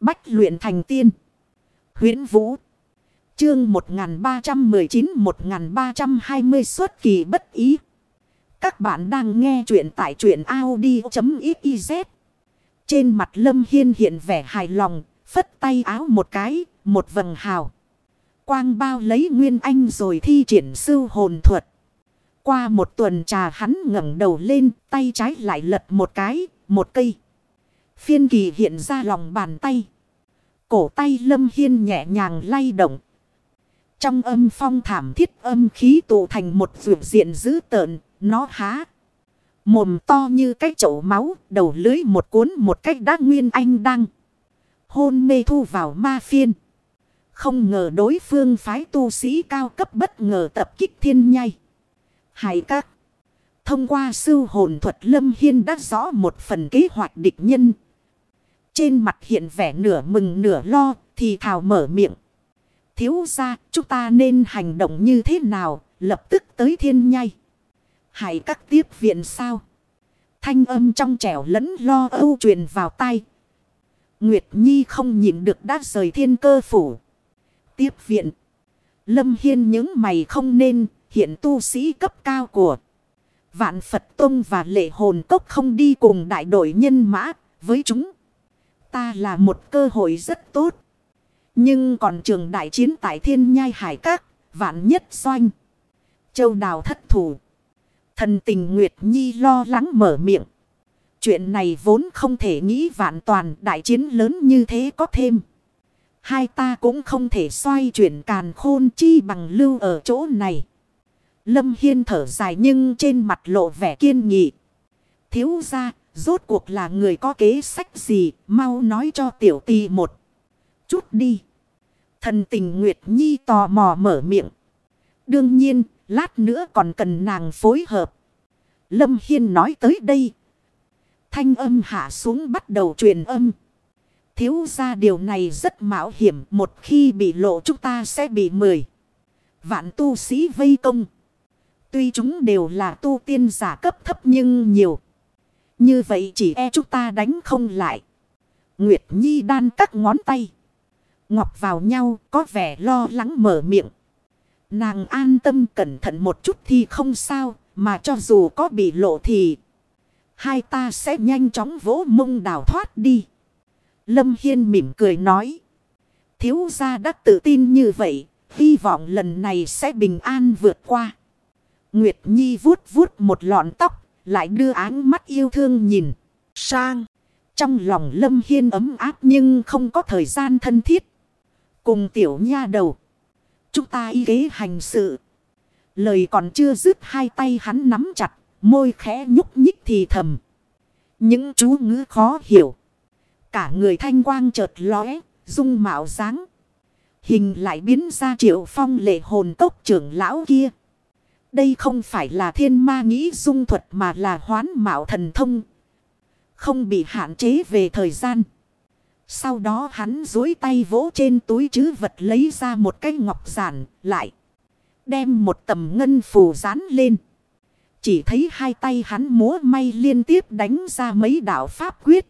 Bách luyện thành tiên. huyễn Vũ. Chương 1319-1320 xuất kỳ bất ý. Các bạn đang nghe truyện tại truyện Audi.xyz. Trên mặt Lâm Hiên hiện vẻ hài lòng, phất tay áo một cái, một vầng hào. Quang bao lấy Nguyên Anh rồi thi triển sư hồn thuật. Qua một tuần trà hắn ngẩng đầu lên, tay trái lại lật một cái, một cây. Phiên kỳ hiện ra lòng bàn tay. Cổ tay Lâm Hiên nhẹ nhàng lay động. Trong âm phong thảm thiết âm khí tụ thành một vượt diện dữ tợn, nó há. Mồm to như cái chậu máu, đầu lưới một cuốn một cách đá nguyên anh đăng. Hôn mê thu vào ma phiên. Không ngờ đối phương phái tu sĩ cao cấp bất ngờ tập kích thiên nhai. Hải các. Thông qua sư hồn thuật Lâm Hiên đã rõ một phần kế hoạch địch nhân. Trên mặt hiện vẻ nửa mừng nửa lo, thì thảo mở miệng. Thiếu ra chúng ta nên hành động như thế nào lập tức tới thiên nhai. hãy các tiếp viện sao? Thanh âm trong trẻo lẫn lo âu truyền vào tay. Nguyệt Nhi không nhìn được đã rời thiên cơ phủ. Tiếp viện. Lâm Hiên những mày không nên, hiện tu sĩ cấp cao của. Vạn Phật Tông và lệ hồn cốc không đi cùng đại đội nhân mã với chúng. Ta là một cơ hội rất tốt. Nhưng còn trường đại chiến tại thiên nhai hải các, vạn nhất doanh. Châu đào thất thủ. Thần tình Nguyệt Nhi lo lắng mở miệng. Chuyện này vốn không thể nghĩ vạn toàn đại chiến lớn như thế có thêm. Hai ta cũng không thể xoay chuyển càn khôn chi bằng lưu ở chỗ này. Lâm Hiên thở dài nhưng trên mặt lộ vẻ kiên nghị. Thiếu ra, rốt cuộc là người có kế sách gì, mau nói cho tiểu tì một chút đi. Thần tình Nguyệt Nhi tò mò mở miệng. Đương nhiên, lát nữa còn cần nàng phối hợp. Lâm Hiên nói tới đây. Thanh âm hạ xuống bắt đầu truyền âm. Thiếu ra điều này rất mạo hiểm. Một khi bị lộ chúng ta sẽ bị mười. Vạn tu sĩ vây công. Tuy chúng đều là tu tiên giả cấp thấp nhưng nhiều. Như vậy chỉ e chúng ta đánh không lại. Nguyệt Nhi đan các ngón tay. Ngọc vào nhau có vẻ lo lắng mở miệng. Nàng an tâm cẩn thận một chút thì không sao. Mà cho dù có bị lộ thì. Hai ta sẽ nhanh chóng vỗ mông đào thoát đi. Lâm Hiên mỉm cười nói. Thiếu gia đã tự tin như vậy. Hy vọng lần này sẽ bình an vượt qua. Nguyệt Nhi vuốt vuốt một lọn tóc, lại đưa áng mắt yêu thương nhìn sang. Trong lòng Lâm Hiên ấm áp nhưng không có thời gian thân thiết. Cùng tiểu nha đầu. Chúng ta y kế hành sự. Lời còn chưa dứt hai tay hắn nắm chặt, môi khẽ nhúc nhích thì thầm. Những chú ngữ khó hiểu. Cả người thanh quang chợt lóe, dung mạo dáng. Hình lại biến ra triệu phong lệ hồn tốc trưởng lão kia. Đây không phải là thiên ma nghĩ dung thuật mà là hoán mạo thần thông. Không bị hạn chế về thời gian. Sau đó hắn dối tay vỗ trên túi chứ vật lấy ra một cái ngọc giản lại. Đem một tầm ngân phù dán lên. Chỉ thấy hai tay hắn múa may liên tiếp đánh ra mấy đạo pháp quyết.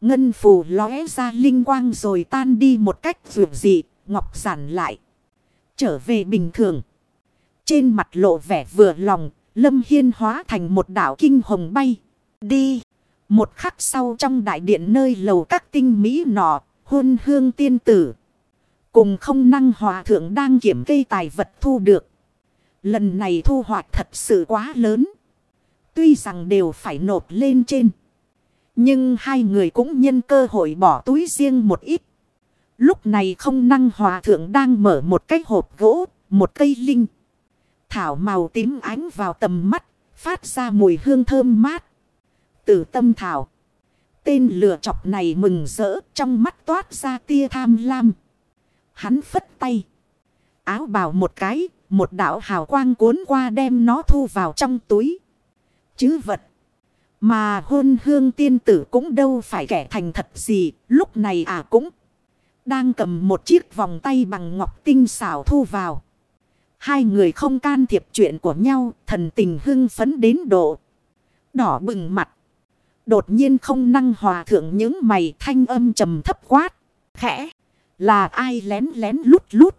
Ngân phù lóe ra linh quang rồi tan đi một cách vượt dị, ngọc giản lại. Trở về bình thường. Trên mặt lộ vẻ vừa lòng, Lâm Hiên hóa thành một đảo kinh hồng bay. Đi. Một khắc sau trong đại điện nơi lầu các tinh mỹ nọ, hôn hương tiên tử. Cùng không năng hòa thượng đang kiểm cây tài vật thu được. Lần này thu hoạch thật sự quá lớn. Tuy rằng đều phải nộp lên trên. Nhưng hai người cũng nhân cơ hội bỏ túi riêng một ít. Lúc này không năng hòa thượng đang mở một cái hộp gỗ, một cây linh. Thảo màu tím ánh vào tầm mắt, phát ra mùi hương thơm mát. Từ tâm thảo. Tên lửa chọc này mừng rỡ trong mắt toát ra tia tham lam. Hắn phất tay. Áo bào một cái, một đạo hào quang cuốn qua đem nó thu vào trong túi. Chứ vật. Mà hôn hương tiên tử cũng đâu phải kẻ thành thật gì, lúc này à cũng đang cầm một chiếc vòng tay bằng ngọc tinh xảo thu vào. Hai người không can thiệp chuyện của nhau, thần tình hưng phấn đến độ. Đỏ bừng mặt. Đột nhiên không năng hòa thượng những mày thanh âm trầm thấp quát. Khẽ. Là ai lén lén lút lút.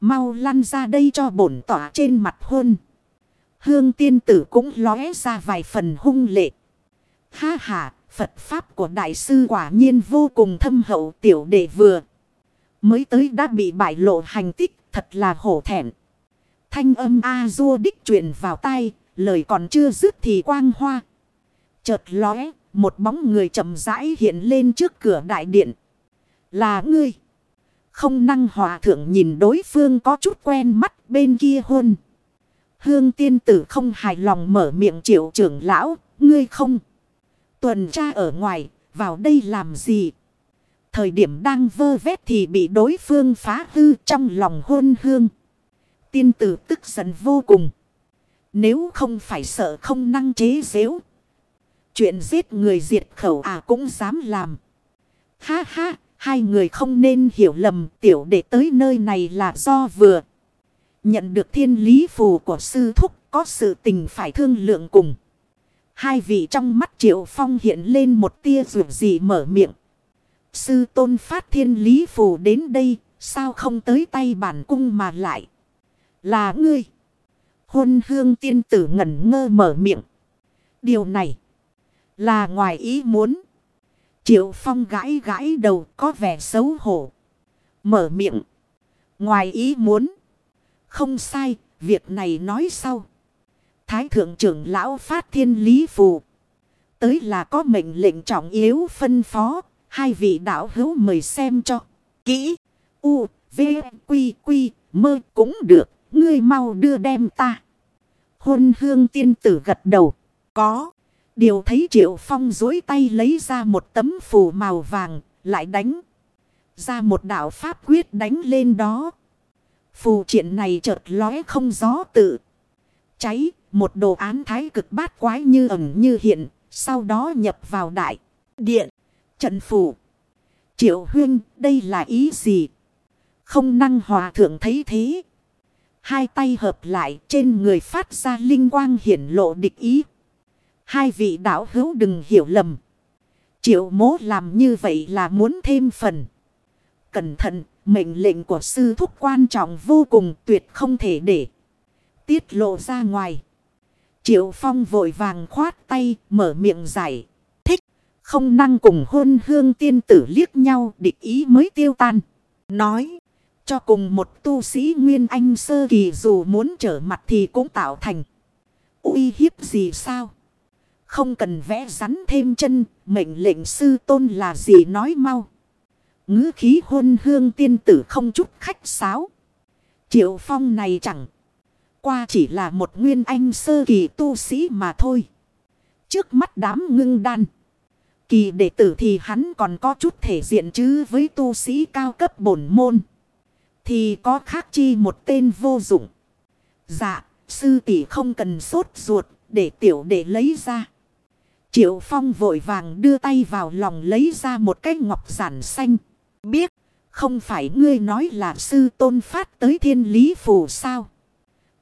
Mau lăn ra đây cho bổn tỏa trên mặt hôn. Hương tiên tử cũng lóe ra vài phần hung lệ. Ha ha, Phật Pháp của Đại sư quả nhiên vô cùng thâm hậu tiểu đệ vừa. Mới tới đã bị bại lộ hành tích, thật là hổ thẹn. Thanh âm A-dua đích truyền vào tay, lời còn chưa dứt thì quang hoa. Chợt lóe, một bóng người chậm rãi hiện lên trước cửa đại điện. Là ngươi. Không năng hòa thượng nhìn đối phương có chút quen mắt bên kia hôn. Hương tiên tử không hài lòng mở miệng triệu trưởng lão, ngươi không. Tuần tra ở ngoài, vào đây làm gì? Thời điểm đang vơ vét thì bị đối phương phá hư trong lòng hôn hương. Tiên tử tức giận vô cùng. Nếu không phải sợ không năng chế dễu. Chuyện giết người diệt khẩu à cũng dám làm. Ha ha, hai người không nên hiểu lầm tiểu đệ tới nơi này là do vừa. Nhận được thiên lý phù của sư thúc có sự tình phải thương lượng cùng. Hai vị trong mắt triệu phong hiện lên một tia rượu gì mở miệng. Sư tôn phát thiên lý phù đến đây, sao không tới tay bản cung mà lại? Là ngươi. Hôn hương tiên tử ngẩn ngơ mở miệng. Điều này là ngoài ý muốn. Triệu phong gãi gãi đầu có vẻ xấu hổ. Mở miệng. Ngoài ý muốn. Không sai, việc này nói sau. Thái thượng trưởng lão phát thiên lý phù. Tới là có mệnh lệnh trọng yếu phân phó. Hai vị đạo hữu mời xem cho. Kỹ. U, V, Quy, Quy, mơ cũng được. Ngươi mau đưa đem ta. Hôn hương tiên tử gật đầu. Có. Điều thấy triệu phong dối tay lấy ra một tấm phù màu vàng. Lại đánh. Ra một đạo pháp quyết đánh lên đó. Phù triện này chợt lóe không gió tự. Cháy. Một đồ án thái cực bát quái như ẩn như hiện. Sau đó nhập vào đại. Điện. Trận phù. Triệu huyên, đây là ý gì? Không năng hòa thượng thấy thế. Hai tay hợp lại trên người phát ra linh quang hiển lộ địch ý. Hai vị đạo hữu đừng hiểu lầm. Triệu mố làm như vậy là muốn thêm phần. Cẩn thận, mệnh lệnh của sư thúc quan trọng vô cùng tuyệt không thể để tiết lộ ra ngoài. Triệu Phong vội vàng khoát tay, mở miệng giải. Thích, không năng cùng hôn hương tiên tử liếc nhau, địch ý mới tiêu tan. Nói, cho cùng một tu sĩ Nguyên Anh sơ kỳ dù muốn trở mặt thì cũng tạo thành. uy hiếp gì sao? Không cần vẽ rắn thêm chân, mệnh lệnh sư tôn là gì nói mau. ngữ khí hôn hương tiên tử không chút khách sáo. Triệu phong này chẳng qua chỉ là một nguyên anh sơ kỳ tu sĩ mà thôi. Trước mắt đám ngưng đan. Kỳ đệ tử thì hắn còn có chút thể diện chứ với tu sĩ cao cấp bổn môn. Thì có khác chi một tên vô dụng. Dạ, sư tỷ không cần sốt ruột để tiểu để lấy ra. Triệu Phong vội vàng đưa tay vào lòng lấy ra một cái ngọc giản xanh. Biết, không phải ngươi nói là sư tôn phát tới thiên lý phù sao?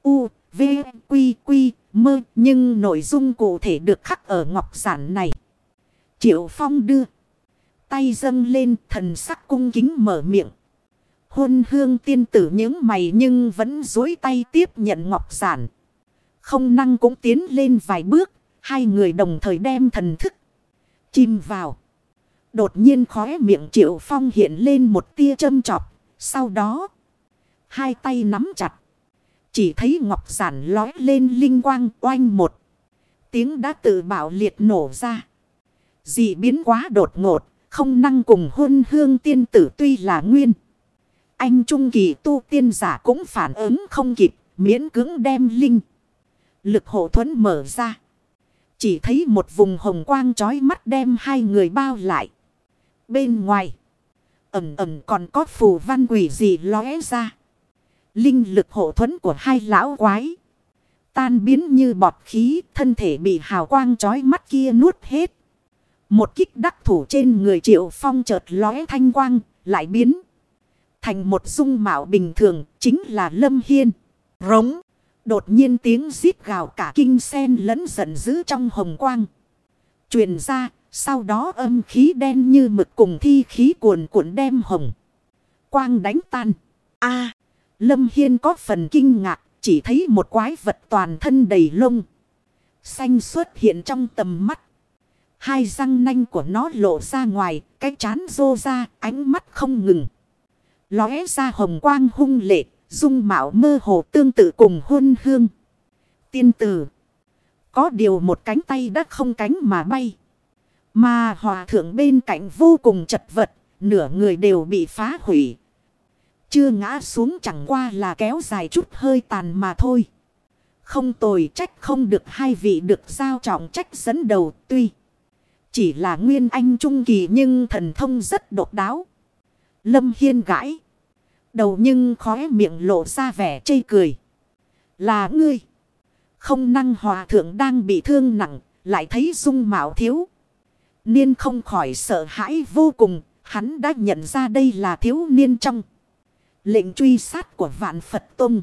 U, V, Quy, Quy, Mơ. Nhưng nội dung cụ thể được khắc ở ngọc giản này. Triệu Phong đưa. Tay dâng lên thần sắc cung kính mở miệng. Huân hương tiên tử những mày nhưng vẫn dối tay tiếp nhận ngọc giản. Không năng cũng tiến lên vài bước. Hai người đồng thời đem thần thức. Chìm vào. Đột nhiên khóe miệng triệu phong hiện lên một tia châm chọc. Sau đó. Hai tay nắm chặt. Chỉ thấy ngọc giản lói lên linh quang oanh một. Tiếng đã tự bảo liệt nổ ra. Dị biến quá đột ngột. Không năng cùng huân hương tiên tử tuy là nguyên. Anh Trung Kỳ tu tiên giả cũng phản ứng không kịp. Miễn cứng đem linh. Lực hộ thuẫn mở ra. Chỉ thấy một vùng hồng quang trói mắt đem hai người bao lại. Bên ngoài. Ẩm ẩm còn có phù văn quỷ gì lóe ra. Linh lực hộ thuẫn của hai lão quái. Tan biến như bọt khí, thân thể bị hào quang chói mắt kia nuốt hết. Một kích đắc thủ trên người triệu phong chợt lóe thanh quang, lại biến. Thành một dung mạo bình thường, chính là Lâm Hiên. Rống. Đột nhiên tiếng giít gào cả kinh sen lẫn giận dữ trong hồng quang. truyền ra Sau đó âm khí đen như mực cùng thi khí cuồn cuộn đem hồng. Quang đánh tan. a Lâm Hiên có phần kinh ngạc. Chỉ thấy một quái vật toàn thân đầy lông. Xanh xuất hiện trong tầm mắt. Hai răng nanh của nó lộ ra ngoài. Cái chán rô ra ánh mắt không ngừng. Lóe ra hồng quang hung lệ. Dung mạo mơ hồ tương tự cùng hôn hương. Tiên tử. Có điều một cánh tay đã không cánh mà bay. Mà hòa thượng bên cạnh vô cùng chật vật. Nửa người đều bị phá hủy. Chưa ngã xuống chẳng qua là kéo dài chút hơi tàn mà thôi. Không tồi trách không được hai vị được giao trọng trách dẫn đầu tuy. Chỉ là nguyên anh trung kỳ nhưng thần thông rất độc đáo. Lâm Hiên gãi. Đầu nhưng khóe miệng lộ ra vẻ chây cười. Là ngươi. Không năng hòa thượng đang bị thương nặng. Lại thấy dung mạo thiếu. Niên không khỏi sợ hãi vô cùng. Hắn đã nhận ra đây là thiếu niên trong. Lệnh truy sát của vạn Phật Tông.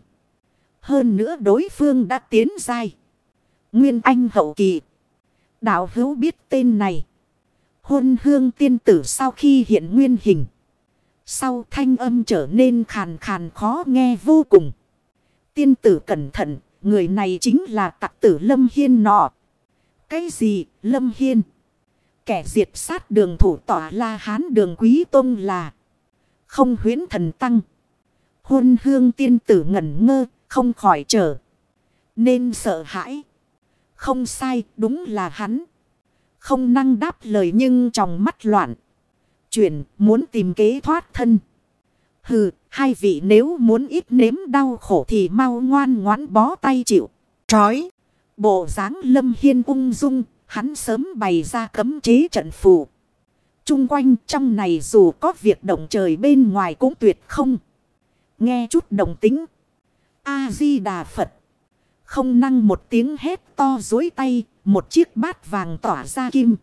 Hơn nữa đối phương đã tiến dai. Nguyên Anh hậu kỳ. Đạo hữu biết tên này. Hôn hương tiên tử sau khi hiện nguyên hình. Sau thanh âm trở nên khàn khàn khó nghe vô cùng. Tiên tử cẩn thận, người này chính là tặc tử Lâm Hiên nọ. Cái gì, Lâm Hiên? Kẻ diệt sát đường thủ tỏa la hán đường quý tôn là không huyến thần tăng. Hôn hương tiên tử ngẩn ngơ, không khỏi trở. Nên sợ hãi. Không sai, đúng là hắn. Không năng đáp lời nhưng trong mắt loạn. Chuyển, muốn tìm kế thoát thân. Hừ, hai vị nếu muốn ít nếm đau khổ thì mau ngoan ngoãn bó tay chịu. Trói. Bộ dáng lâm hiên ung dung, hắn sớm bày ra cấm chế trận phù. Trung quanh trong này dù có việc động trời bên ngoài cũng tuyệt không. Nghe chút đồng tính. A-di-đà Phật. Không năng một tiếng hét to dối tay. Một chiếc bát vàng tỏa ra kim.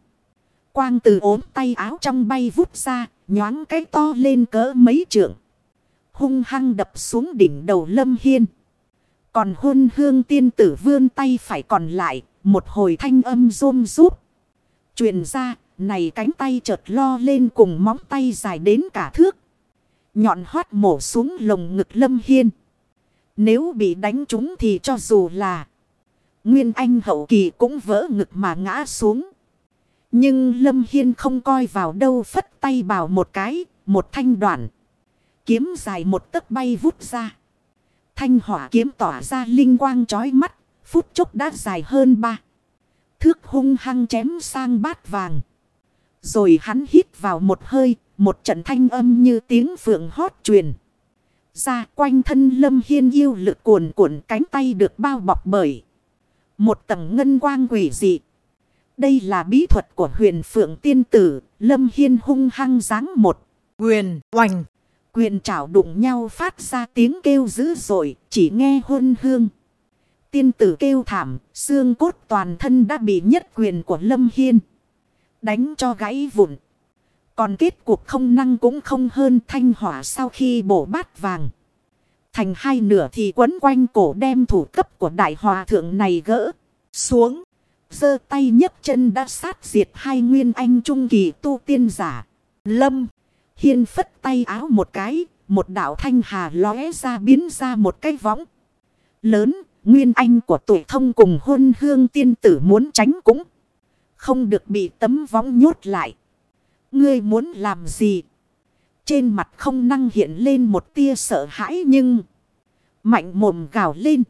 Quang từ ốm tay áo trong bay vút ra. Nhoáng cái to lên cỡ mấy trượng. Hung hăng đập xuống đỉnh đầu lâm hiên. Còn hôn hương tiên tử vươn tay phải còn lại. Một hồi thanh âm rôm rút. truyền ra. Này cánh tay chợt lo lên cùng móng tay dài đến cả thước. Nhọn hoát mổ xuống lồng ngực Lâm Hiên. Nếu bị đánh trúng thì cho dù là Nguyên Anh hậu kỳ cũng vỡ ngực mà ngã xuống. Nhưng Lâm Hiên không coi vào đâu phất tay bảo một cái, một thanh đoạn. Kiếm dài một tấc bay vút ra. Thanh hỏa kiếm tỏa ra linh quang chói mắt, phút chốc đã dài hơn ba. Thước hung hăng chém sang bát vàng. Rồi hắn hít vào một hơi, một trận thanh âm như tiếng phượng hót truyền. Ra quanh thân lâm hiên yêu lực cuồn cuộn cánh tay được bao bọc bởi. Một tầng ngân quang quỷ dị. Đây là bí thuật của huyền phượng tiên tử. Lâm hiên hung hăng dáng một. Quyền oành. Quyền trảo đụng nhau phát ra tiếng kêu dữ dội. Chỉ nghe hôn hương. Tiên tử kêu thảm. Xương cốt toàn thân đã bị nhất quyền của Lâm Hiên. Đánh cho gãy vụn. Còn kết cuộc không năng cũng không hơn thanh hỏa sau khi bổ bát vàng. Thành hai nửa thì quấn quanh cổ đem thủ cấp của đại hòa thượng này gỡ xuống giơ tay nhấc chân đã sát diệt hai nguyên anh trung kỳ tu tiên giả. Lâm. Hiên phất tay áo một cái. Một đạo thanh hà lóe ra biến ra một cái võng. Lớn. Nguyên anh của tuổi thông cùng hôn hương tiên tử muốn tránh cũng. Không được bị tấm võng nhốt lại. Ngươi muốn làm gì? Trên mặt không năng hiện lên một tia sợ hãi nhưng... Mạnh mồm gào lên.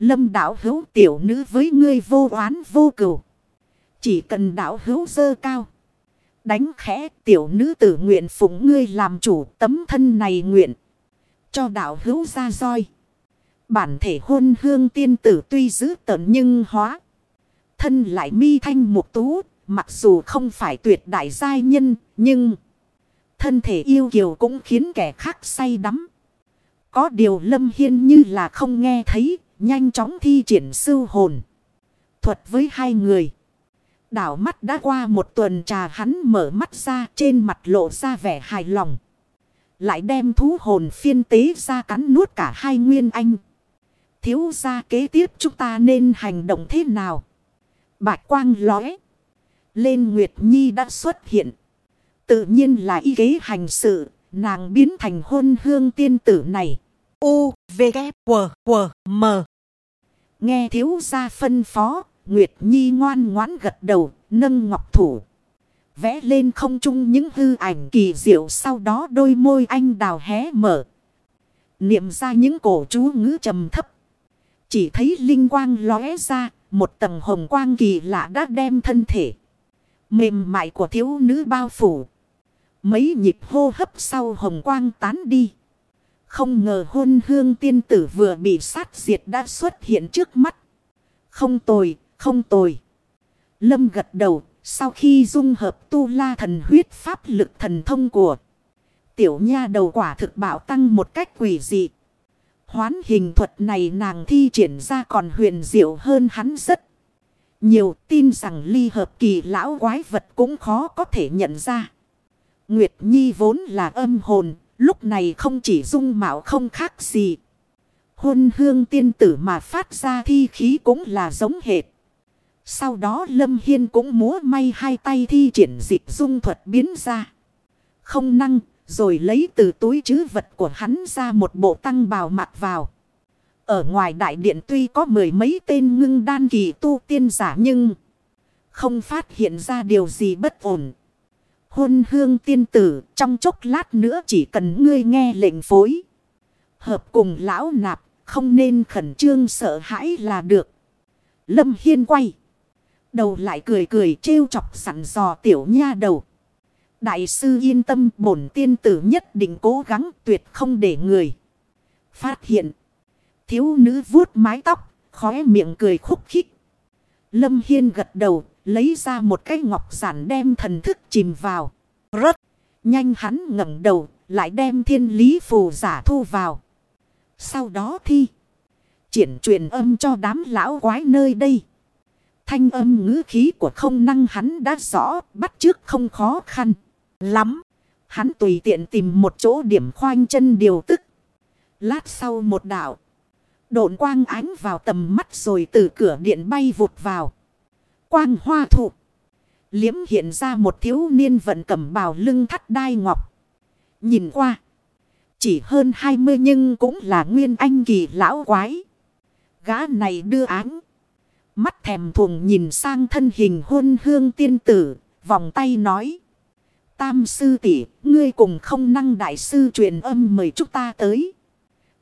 Lâm đảo hữu tiểu nữ với ngươi vô oán vô cửu. Chỉ cần đảo hữu dơ cao. Đánh khẽ tiểu nữ tử nguyện phụng ngươi làm chủ tấm thân này nguyện. Cho đảo hữu ra roi. Bản thể hôn hương tiên tử tuy giữ tợn nhưng hóa. Thân lại mi thanh mục tú Mặc dù không phải tuyệt đại giai nhân, nhưng thân thể yêu kiều cũng khiến kẻ khác say đắm. Có điều Lâm Hiên như là không nghe thấy, nhanh chóng thi triển sư hồn. Thuật với hai người. Đảo mắt đã qua một tuần trà hắn mở mắt ra trên mặt lộ ra vẻ hài lòng. Lại đem thú hồn phiên tế ra cắn nuốt cả hai nguyên anh. Thiếu ra kế tiếp chúng ta nên hành động thế nào? Bạch quang lóe. lên Nguyệt Nhi đã xuất hiện. Tự nhiên là y kế hành sự, nàng biến thành hôn hương tiên tử này. U, V, K, W, W, M. Nghe thiếu gia phân phó, Nguyệt Nhi ngoan ngoãn gật đầu, nâng ngọc thủ. Vẽ lên không trung những hư ảnh kỳ diệu sau đó đôi môi anh đào hé mở. Niệm ra những cổ chú ngữ trầm thấp. Chỉ thấy linh quang lóe ra, một tầng hồng quang kỳ lạ đã đem thân thể. Mềm mại của thiếu nữ bao phủ. Mấy nhịp hô hấp sau hồng quang tán đi. Không ngờ hôn hương tiên tử vừa bị sát diệt đã xuất hiện trước mắt. Không tồi, không tồi. Lâm gật đầu, sau khi dung hợp tu la thần huyết pháp lực thần thông của tiểu nha đầu quả thực bảo tăng một cách quỷ dị. Hoán hình thuật này nàng thi triển ra còn huyền diệu hơn hắn rất. Nhiều tin rằng ly hợp kỳ lão quái vật cũng khó có thể nhận ra. Nguyệt Nhi vốn là âm hồn, lúc này không chỉ dung mạo không khác gì. Hôn hương tiên tử mà phát ra thi khí cũng là giống hệt. Sau đó Lâm Hiên cũng múa may hai tay thi triển dịch dung thuật biến ra. Không năng, rồi lấy từ túi chứ vật của hắn ra một bộ tăng bào mặc vào. Ở ngoài đại điện tuy có mười mấy tên ngưng đan kỳ tu tiên giả nhưng không phát hiện ra điều gì bất ổn. Hôn hương tiên tử trong chốc lát nữa chỉ cần ngươi nghe lệnh phối. Hợp cùng lão nạp không nên khẩn trương sợ hãi là được. Lâm Hiên quay. Đầu lại cười cười trêu chọc sẵn dò tiểu nha đầu. Đại sư yên tâm bổn tiên tử nhất định cố gắng tuyệt không để người. Phát hiện. Thiếu nữ vuốt mái tóc, khóe miệng cười khúc khích. Lâm Hiên gật đầu, lấy ra một cái ngọc giản đem thần thức chìm vào. Rất nhanh hắn ngẩng đầu, lại đem thiên lý phù giả thu vào. Sau đó thi. Triển truyền âm cho đám lão quái nơi đây. Thanh âm ngữ khí của không năng hắn đã rõ, bắt trước không khó khăn. Lắm. Hắn tùy tiện tìm một chỗ điểm khoanh chân điều tức. Lát sau một đảo. Độn quang ánh vào tầm mắt rồi từ cửa điện bay vụt vào. Quang hoa thụ. Liễm hiện ra một thiếu niên vận cẩm bào lưng thắt đai ngọc. Nhìn qua. Chỉ hơn 20 nhưng cũng là nguyên anh kỳ lão quái. Gã này đưa áng. Mắt thèm thuồng nhìn sang thân hình hôn hương tiên tử. Vòng tay nói. Tam sư tỷ, ngươi cùng không năng đại sư truyền âm mời chúng ta tới.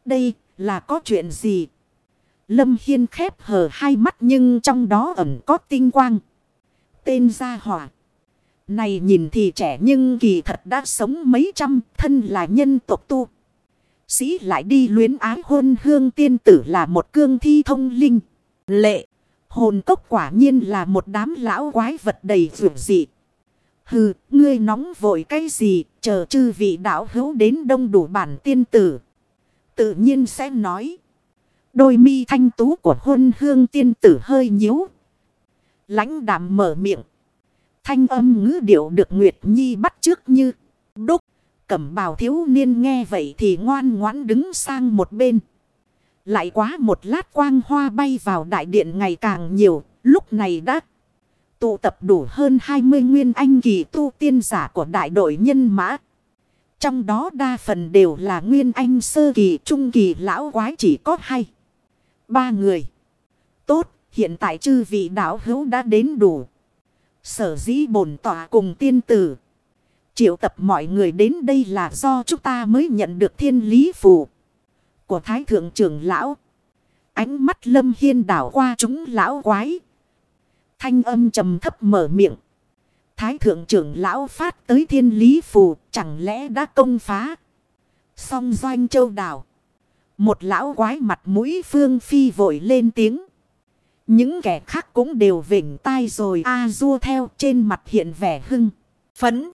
Đây là có chuyện gì? Lâm Hiên khép hờ hai mắt nhưng trong đó ẩn có tinh quang. Tên gia hỏa. Này nhìn thì trẻ nhưng kỳ thật đã sống mấy trăm thân là nhân tộc tu. Sĩ lại đi luyến ái hôn hương tiên tử là một cương thi thông linh. Lệ. Hồn cốc quả nhiên là một đám lão quái vật đầy vượt dị. Hừ, ngươi nóng vội cái gì, chờ chư vị đạo hữu đến đông đủ bản tiên tử. Tự nhiên sẽ nói. Đôi mi thanh tú của hôn hương tiên tử hơi nhíu. lãnh đạm mở miệng. Thanh âm ngữ điệu được Nguyệt Nhi bắt trước như đúc. Cẩm bào thiếu niên nghe vậy thì ngoan ngoãn đứng sang một bên. Lại quá một lát quang hoa bay vào đại điện ngày càng nhiều, lúc này đã tụ tập đủ hơn 20 nguyên anh kỳ tu tiên giả của đại đội nhân mã. Trong đó đa phần đều là nguyên anh sơ kỳ trung kỳ lão quái chỉ có hai. Ba người. Tốt, hiện tại chư vị đạo hữu đã đến đủ. Sở dĩ bổn tỏa cùng tiên tử. Triệu tập mọi người đến đây là do chúng ta mới nhận được thiên lý phù. Của Thái Thượng trưởng Lão. Ánh mắt lâm hiên đảo qua chúng lão quái. Thanh âm trầm thấp mở miệng. Thái thượng trưởng lão phát tới thiên lý phù chẳng lẽ đã công phá. Song doanh châu đảo. Một lão quái mặt mũi phương phi vội lên tiếng. Những kẻ khác cũng đều vỉnh tai rồi a à, du theo trên mặt hiện vẻ hưng. Phấn.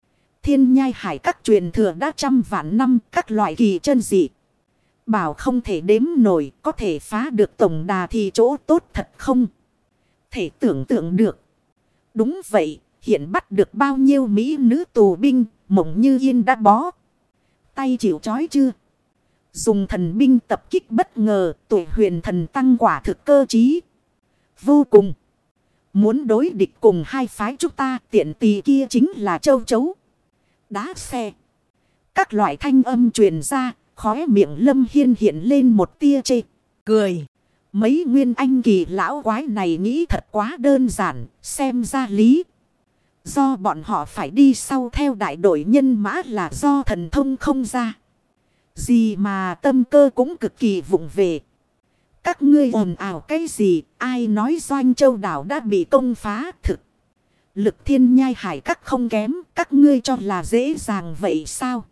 Thiên nhai hải các truyền thừa đã trăm vạn năm các loại kỳ chân dị. Bảo không thể đếm nổi có thể phá được tổng đà thì chỗ tốt thật không? Thể tưởng tượng được. Đúng vậy, hiện bắt được bao nhiêu Mỹ nữ tù binh, mộng như yên đã bó. Tay chịu chói chưa? Dùng thần binh tập kích bất ngờ, tuổi huyền thần tăng quả thực cơ trí. Vô cùng. Muốn đối địch cùng hai phái chúng ta tiện tì kia chính là châu chấu. Đá xe. Các loại thanh âm truyền ra, khóe miệng lâm hiên hiện lên một tia chê. Cười. Mấy nguyên anh kỳ lão quái này nghĩ thật quá đơn giản, xem ra lý. Do bọn họ phải đi sau theo đại đội nhân mã là do thần thông không ra. Gì mà tâm cơ cũng cực kỳ vụng về. Các ngươi ồn ào cái gì, ai nói doanh châu đảo đã bị công phá thực. Lực thiên nhai hải các không kém, các ngươi cho là dễ dàng vậy sao?